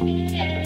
Música